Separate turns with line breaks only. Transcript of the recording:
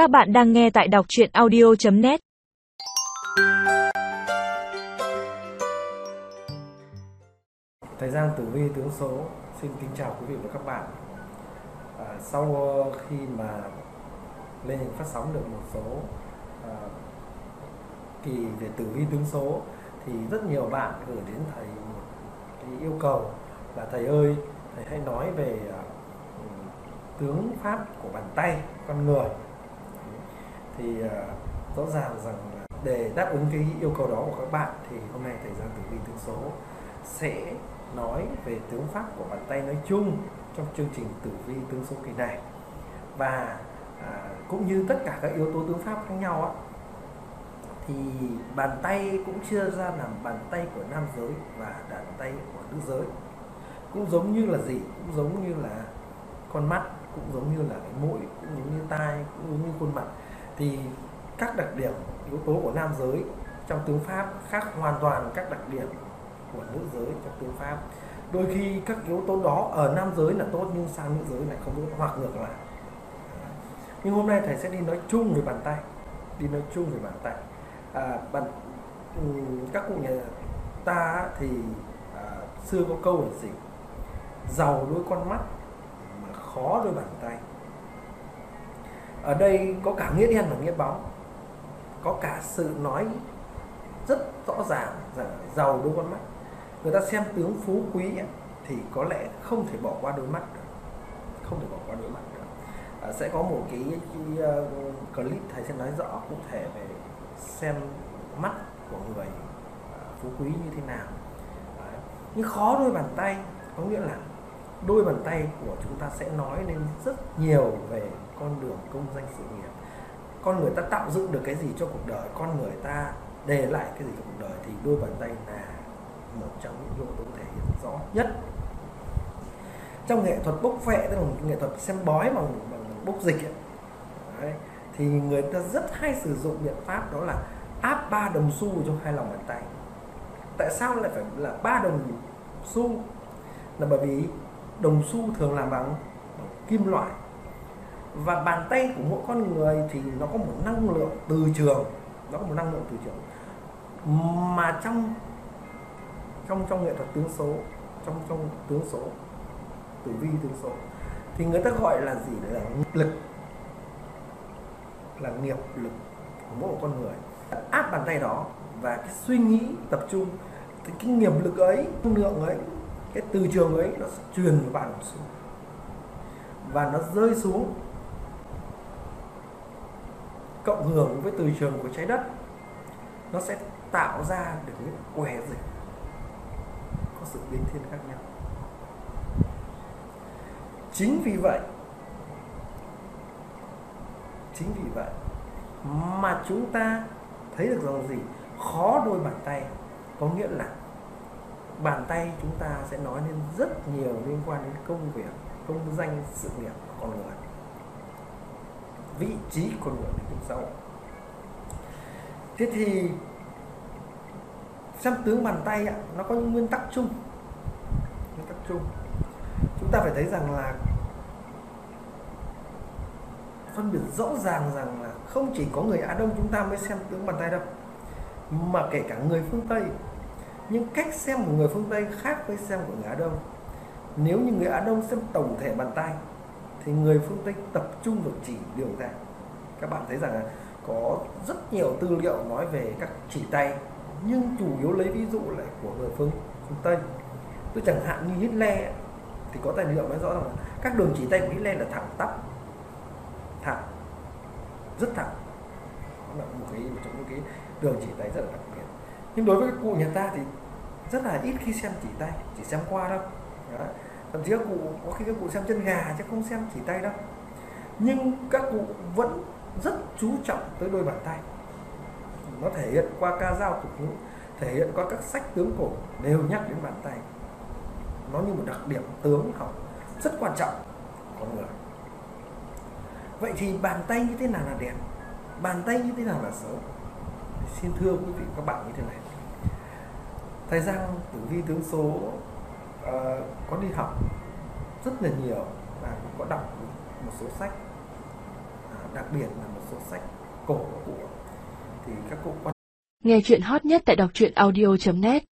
Các bạn đang nghe tại đọc chuyện audio.net
Thời gian tử vi tướng số xin kính chào quý vị và các bạn. À, Sau khi mà lên phát sóng được một số à, kỳ về tử vi tướng số thì rất nhiều bạn gửi đến thầy một cái yêu cầu là thầy ơi thầy hãy nói về à, ừ, tướng pháp của bàn tay con người thì uh, rõ ràng rằng là để đáp ứng cái yêu cầu đó của các bạn thì hôm nay thời gian tử vi tướng số sẽ nói về tướng pháp của bàn tay nói chung trong chương trình tử vi tướng số kỳ này. Và à, cũng như tất cả các yếu tố tướng pháp khác nhau á thì bàn tay cũng chia ra làm bàn tay của nam giới và bàn tay của nữ giới. Cũng giống như là gì? Cũng giống như là con mắt cũng giống như là cái mũi cũng giống như tai cũng giống như khuôn mặt thì các đặc điểm yếu tố của nam giới trong tướng pháp khác hoàn toàn các đặc điểm của nữ giới trong tướng pháp. Đôi khi các yếu tố đó ở nam giới là tốt nhưng sang nữ giới lại không tốt hoặc ngược lại. Nhưng hôm nay thầy sẽ đi nói chung về bàn tay đi nói chung về bàn tay. À, bàn ừ, các cụ nhà ta thì à, xưa có câu là gì? Giàu đôi con mắt mà khó đôi bàn tay ở đây có cả nghĩa đen và nghĩa bóng. Có cả sự nói rất rõ ràng rằng giàu đôi con mắt. Người ta xem tướng phú quý ấy, thì có lẽ không thể bỏ qua đôi mắt được. Không thể bỏ qua đôi mắt được. À, sẽ có một cái, cái uh, clip thầy sẽ nói rõ cụ thể về xem mắt của người uh, phú quý như thế nào. À, nhưng khó đôi bàn tay có nghĩa là đôi bàn tay của chúng ta sẽ nói lên rất nhiều về con đường công danh sự nghiệp. Con người ta tạo dựng được cái gì cho cuộc đời con người ta để lại cái gì cho cuộc đời thì đôi bàn tay là một trong những yếu tố thể hiện rõ nhất. Trong nghệ thuật bốc vẽ, tức là nghệ thuật xem bói bằng, bằng bốc dịch ấy, Đấy, thì người ta rất hay sử dụng biện pháp đó là áp ba đồng xu trong hai lòng bàn tay. Tại sao lại phải là ba đồng xu? Là bởi vì đồng xu thường làm bằng, kim loại. Và bàn tay của mỗi con người thì nó có một năng lượng từ trường. Nó có một năng lượng từ trường. Mà trong trong trong nghệ thuật tướng số trong trong tướng số tử vi tướng số thì người ta gọi là gì? Là nghiệp lực. Là nghiệp lực của mỗi một con người. Áp bàn tay đó và cái suy nghĩ tập trung cái, cái nghiệp lực ấy năng lượng ấy cái từ trường ấy nó truyền vào bạn xuống và nó rơi xuống. Cộng hưởng với từ trường của trái đất, nó sẽ tạo ra được những què dịch có sự biến thiên khác nhau. Chính vì vậy, chính vì vậy mà chúng ta thấy được rằng gì? Khó đôi bàn tay có nghĩa là bàn tay chúng ta sẽ nói lên rất nhiều liên quan đến công việc công danh sự nghiệp của con người. Vị trí con người trong xã hội thế thì xem tướng bàn tay ạ, nó có những nguyên tắc chung. Nguyên tắc chung. Chúng ta phải thấy rằng là phân biệt rõ ràng rằng là không chỉ có người Á Đông chúng ta mới xem tướng bàn tay đâu mà kể cả người phương Tây nhưng cách xem của người phương Tây khác với xem của người Á Đông. Nếu như người Á Đông xem tổng thể bàn tay thì người phương Tây tập trung vào chỉ đường tay các bạn thấy rằng là có rất nhiều tư liệu nói về các chỉ tay nhưng chủ yếu lấy ví dụ lại của người phương, phương Tây. Tôi chẳng hạn như Hitler thì có tài liệu nói rõ rằng là các đường chỉ tay của Hitler là thẳng tắp thẳng rất thẳng. Đó là một cái một trong những cái đường chỉ tay rất là đặc biệt. Nhưng đối với các cụ nhà ta thì rất là ít khi xem chỉ tay, chỉ xem qua đâu đó. thậm chí các cụ, có khi các cụ xem chân gà chứ không xem chỉ tay đâu. Nhưng các cụ vẫn rất chú trọng tới đôi bàn tay. Nó thể hiện qua ca dao tục ngữ thể hiện qua các sách tướng cổ đều nhắc đến bàn tay. Nó như một đặc điểm tướng học rất quan trọng của con người. Vậy thì bàn tay như thế nào là đẹp? Bàn tay như thế nào là xấu? Xin thưa quý vị các bạn như thế này thời gian tử vi tướng số uh, có đi học rất là nhiều và cũng có đọc một số sách. Uh, đặc biệt là một số sách cổ của thì các cụ quan
Nghe chuyện hot nhất tại đọc truyện audio.net